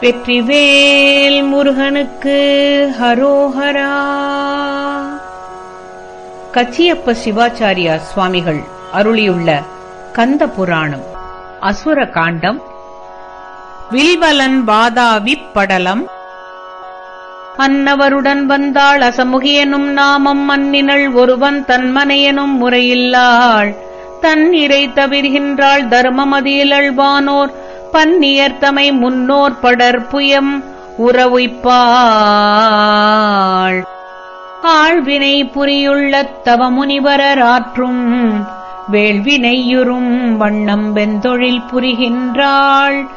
வெற்றிவேல் முருகனுக்கு ஹரோஹரா. கச்சியப்ப சிவாச்சாரியா சுவாமிகள் அருளியுள்ள கந்த புராணம் அசுர காண்டம் வில்வலன் வாதாவிப் படலம் அன்னவருடன் வந்தாள் அசமுகியனும் நாமம் மன்னினள் ஒருவன் தன்மனையனும் முறையில்லாள். தன் இறை தவிர்கின்றாள் தர்மமதியிலழ்வானோர் பன்னியர்த்தமை முன்னோர் படற்புயம் உறவுப்பாள் ஆழ்வினை புரியுள்ள தவமுனிவரர் ஆற்றும் வேள்வினையுறும் வண்ணம் வெந்தொழில் புரிகின்றாள்.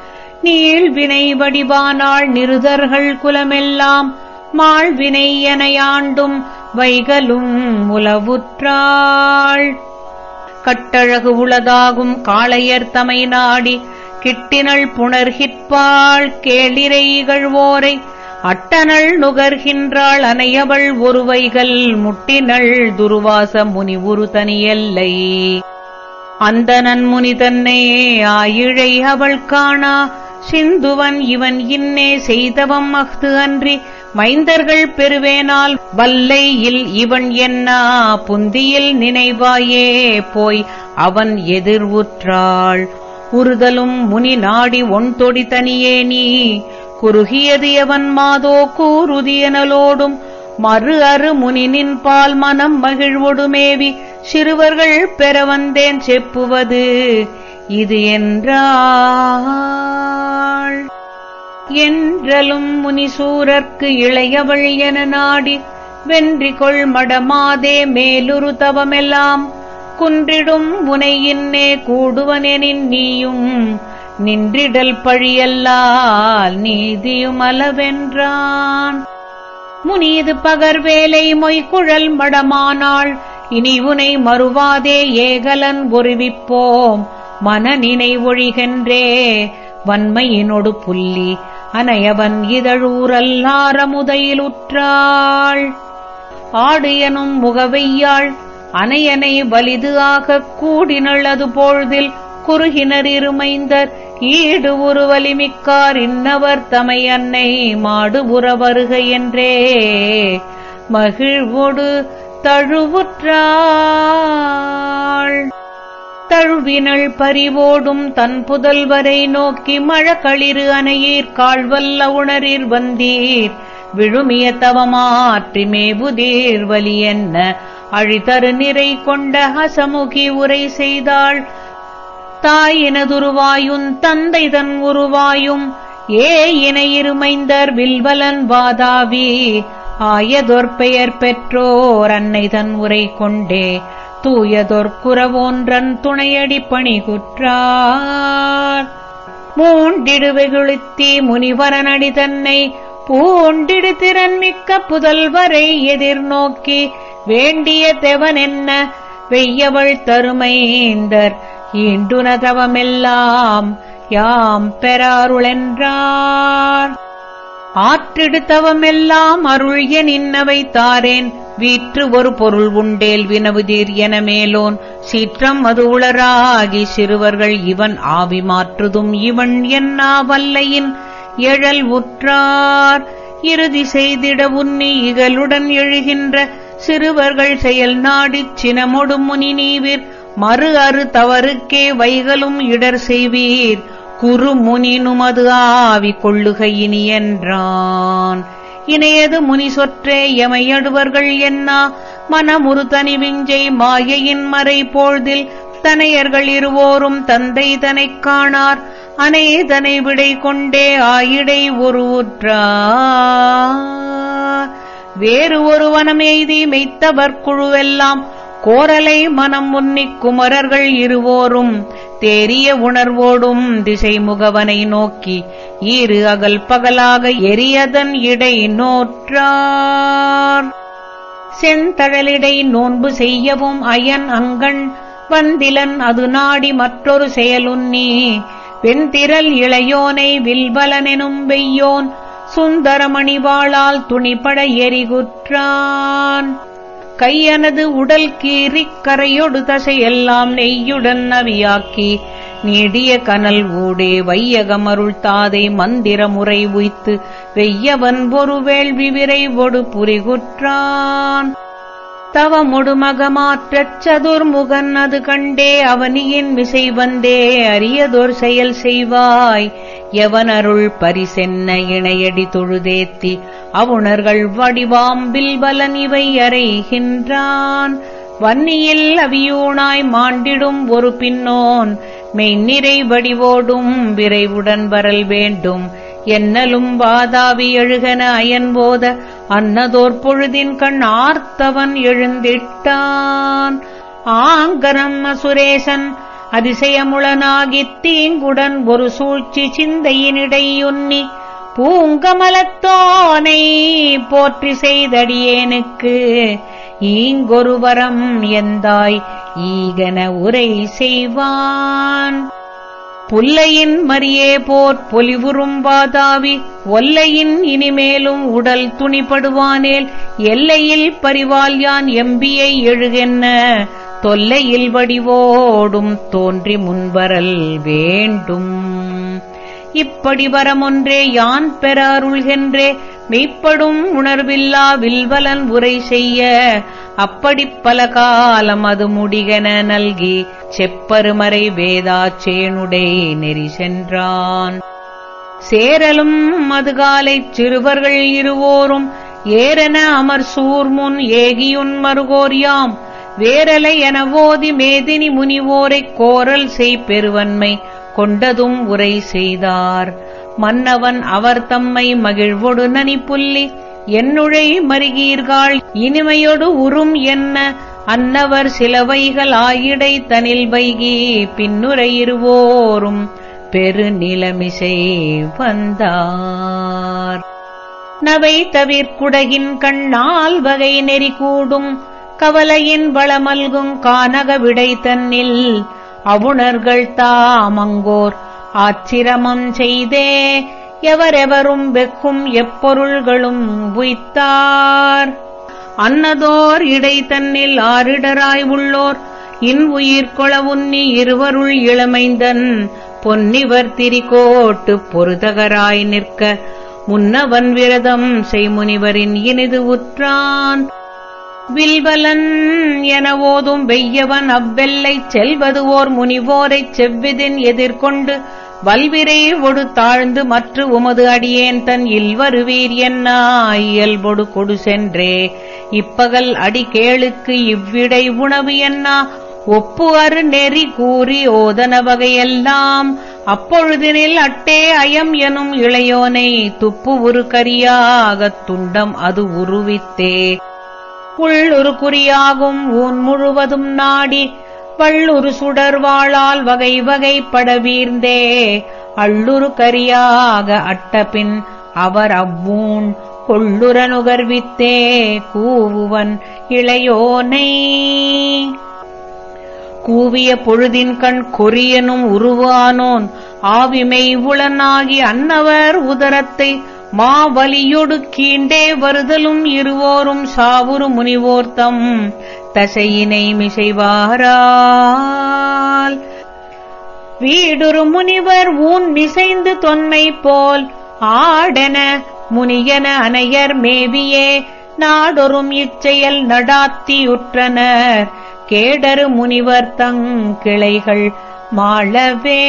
நீழ்வினை வடிவானாள் நிருதர்கள் குலமெல்லாம் மாழ்வினை எனையாண்டும் வைகலும் உலவுற்றாள் கட்டழகு உளதாகும் காளையர் தமை நாடி கிட்டினள் புணர்கிற்பாள் கேளிரை இகழ்வோரை அட்டனள் நுகர்கின்றாள் அனையவள் ஒருவைகள் முட்டினள் துருவாச முனிவுரு தனியல்லை. அந்த நன்முனி தன்னே ஆயிழை அவள் காணா. சிந்துவன் இவன் இன்னே செய்தவம் அஃது அன்றி. மைந்தர்கள் பெறுவேனால் வல்லையில் இவன் என்ன புந்தியில் நினைவாயே போய் அவன் எதிர்வுற்றாள். உறுதலும் முனி நாடி ஒன்தொடி தனியே நீ. குறுகியது எவன் மாதோ கூறுதியனலோடும் மறு அரு முனினின் பால் மனம் மகிழ்வொடுமேவி. சிறுவர்கள் பெற வந்தேன் செப்புவது இது என்றாள். என்றலும் முனிசூரர்க்கு இளையவள் என நாடி வென்றிகொள் மடமாதே மேலுரு தவமெல்லாம். குன்றிடும் முனையின்னே கூடுவனெனின் நீயும். நின்றிடல் பழியல்லால் நீதியுமலவென்றான். அளவென்றான் பகர்வேலை மொய்குழல் மடமானாள் இனி உனை மறுவாதே ஏகலன் ஒருவிப்போம் மனநினை ஒழிகின்றே வன்மையினொடு புல்லி அனையவன் இதழூரல்லாரமுதையிலுற்றாள். ஆடு எனும் முகவையாள் அணையனை வலிது ஆகக் கூடினள் அது பொழுதில் குறுகினர் இருமைந்தர். ஈடு ஒரு வலிமிக்கார் இன்னவர் தமை அன்னை மாடு உற வருக என்றே. மகிழ்வோடு தழுவுற்றாள். தழுவினள் பறிவோடும் தன் புதல்வரை நோக்கி மழக்களிறு அணையீர் காழ்வல்ல உணரீர் வந்தீர். விழுமிய தவமாற்றி மேபுதீர் வலி என்ன? அழிதரு நிறை கொண்ட அசமுகி உரை செய்தாள். தாயினதுருவாயும் தந்தை தன் உருவாயும். ஏ இணை இருமைந்தர் வில்வலன் வாதாவி. ஆயதொற்பெயர் பெற்றோர் அன்னை தன் உரை கொண்டே. தூயதொற்குறவோன்றன் துணையடி பணிகுற்றார். மூண்டிடு வெகுளித்தி முனிவரனடி தன்னை. பூண்டிடு திறன் மிக்க புதல்வரை எதிர்நோக்கி. வேண்டிய தெவனென்ன வெய்யவள் தருமைந்தர். இண்டுனதவமெல்லாம் யாம் பெறாருளென்றார். ஆற்றிடுத்தவமெல்லாம் அருள் நின்னவை தாரேன். வீற்று ஒரு பொருள் உண்டேல் வினவுதீர் என மேலோன். சீற்றம் அது உளராகி சிறுவர்கள் இவன் ஆவி மாற்றுதும் இவன் என்னா வல்லையின் எழல் உற்றார். இறுதி செய்திட உன்னி இகலுடன் எழுகின்ற சிறுவர்கள் செயல் நாடிச் சினமொடு முனி நீவிர் மறு அறு தவறுக்கே வைகளும் இடர் செய்வீர். குரு முனினுமது ஆவி கொள்ளுகையினி என்றான் இணையது முனி சொற்றே எமையடுவர்கள் என்னா? மனமுறு தனி விஞ்சை மாயையின் மறை போழ்தில் தனையர்கள் இருவோரும் தந்தை தனைக் காணார். அனைதனை விடை கொண்டே ஆயிடை ஒரு உற்றார் வேறு ஒருவனம் எய்தி மெய்த்தவர் குழுவெல்லாம் கோரலை மனம் உன்னிக் குமரர்கள் இருவோரும் தேரிய உணர்வோடும் திசை முகவனை நோக்கி ஈறு அகல் பகலாக எரியதன் இடை நோற்றார். செந்தழலிடை நோன்பு செய்யவும் அயன் அங்கண் வந்திலன் அது நாடி மற்றொரு செயலுன்னி வெண்திரல் இளையோனை வில்வலனெனும் வெய்யோன் சுந்தரமணிவாளால் துணிபட எரிகுற்றான். கையனது உடல் கீறிக் கரையொடு தசையெல்லாம் நெய்யுடன் நவியாக்கி நீடிய கனல் ஊடே வையகமருள் தாதை மந்திர முறை உய்த்து வெய்யவன் ஒரு வேள்வி விரைவொடு புரிகுற்றான். தவ மகமாற்றச் சதுர்முகன் அது கண்டே அவனியின் மிசை வந்தே அரியதொர் செயல் செய்வாய். எவனருள் பரிசென்ன இணையடி தொழுதேத்தி அவுணர்கள் வடிவாம்பில் பலன் இவை அறைகின்றான். வன்னியில் அவியூனாய் மாண்டிடும் ஒரு பின்னோன் மெய்நிறை வடிவோடும் விரைவுடன் வரல் வேண்டும். என்னலும் வாதாவி எழுகன அயன்போத அன்னதோர் பொழுதின் கண் ஆர்த்தவன் எழுந்திட்டான். ஆங்கரம் அசுரேசன் அதிசயமுளனாகித் தீங்குடன் ஒரு சூழ்ச்சி சிந்தையினிடையுன்னி பூங்கமலத்தோனை போற்றி செய்தடியேனுக்கு ஈங்கொருவரம் எந்தாய் ஈகன உரை செய்வான். புல்லையின் மரியே போர் பொலிவுறும் வாதாவி ஒல்லையின் இனிமேலும் உடல் துணிபடுவானேல் எல்லையில் பரிவால் யான் எம்பியை எழுகென்ன? தொல்லையில் வடிவோடும் தோன்றி முன்வரல் வேண்டும். இப்படி வரமொன்றே யான் பெற அருள்கின்றே மெய்ப்படும் உணர்வில்லா வில்வலன் உரை செய்ய அப்படிப் பல காலம் அது முடிகென நல்கி செப்பருமறை வேதாச்சேனுடை நெறி சென்றான். சேரலும் மதுகாலைச் சிறுவர்கள் இருவோரும் ஏரென அமர் சூர்முன் ஏகியுன் மருகோர்யாம் வேரலை என ஓதி மேதினி முனிவோரைக் கோரல் செய் பெருவன்மை கொண்டதும் உரை செய்தார். மன்னவன் அவர் தம்மை மகிழ்வொடு நனி புல்லி என்னுழை மருகீர்காள் இனிமையொடு உறும் என்ன? அன்னவர் சிலவைகள் ஆயிடை தனில் வைகி பின்னுரையிருவோரும் பெருநிலமிசை வந்தார். நவை தவிர்க்குடகின் கண்ணால் வகை நெறி கூடும் கவலையின் வளமல்கும் கானக விடை தன்னில் அவுணர்கள் தாமங்கோர் ஆச்சிரமம் செய்தே எவரெவரும் வெக்கும் எப்பொருள்களும் உய்த்தார். அன்னதோர் இடை தன்னில் ஆரிடராய் உள்ளோர் இன் உயிர்கொளவுன்னி உன்னி இருவருள் இளமைந்தன் பொன்னிவர் திரிகோட்டு பொருதகராய் நிற்க முன்னவன் விரதம் செய்முனிவரின் இனிது உற்றான். வில்வலன் என ஓதும் வெய்யவன் அவ்வெல்லை செல்வது ஓர் முனிவோரைச் செவ்விதின் எதிர்கொண்டு வல்விரை ஒடு தாழ்ந்து மற்ற உமது அடியேன் தன் இல்வருவீர் என்ன? இயல்பொடு கொடு சென்றே. இப்பகல் அடி கேளுக்கு இவ்விடை உணவு என்னா? ஒப்பு அரு நெறி கூறி ஓதன வகையெல்லாம் அப்பொழுதினில் அட்டே அயம் எனும் இளையோனை துப்பு உரு கரியாகத் துண்டம் அது உருவித்தே. உள்ளுரு குறியாகும் ஊன் முழுவதும் நாடி வள்ளுரு சுடர்வாளால் வகை வகை படவீர்ந்தே அள்ளுரு கரியாக அட்டபின் அவர் அவ்வூன் கொள்ளுர நுகர்வித்தே கூவுவன் இளையோனை. கூவிய பொழுதின் கண் கொரியனும் உருவானோன். ஆவிமை உளனாகி அன்னவர் உதரத்தை மாவலியொடு கீண்டே வருதலும் இருவோரும் சாவுரு முனிவோர்த்தம். தசையினை மிசைவாரால். வீடுரு முனிவர் ஊன் மிசைந்து தொன்மை போல் ஆடென முனியன அனையர் மேவியே நாடொரும் இச்செயல் நடாத்தியுற்றனர். கேடரு முனிவர் தங் கிளைகள் மாளவே.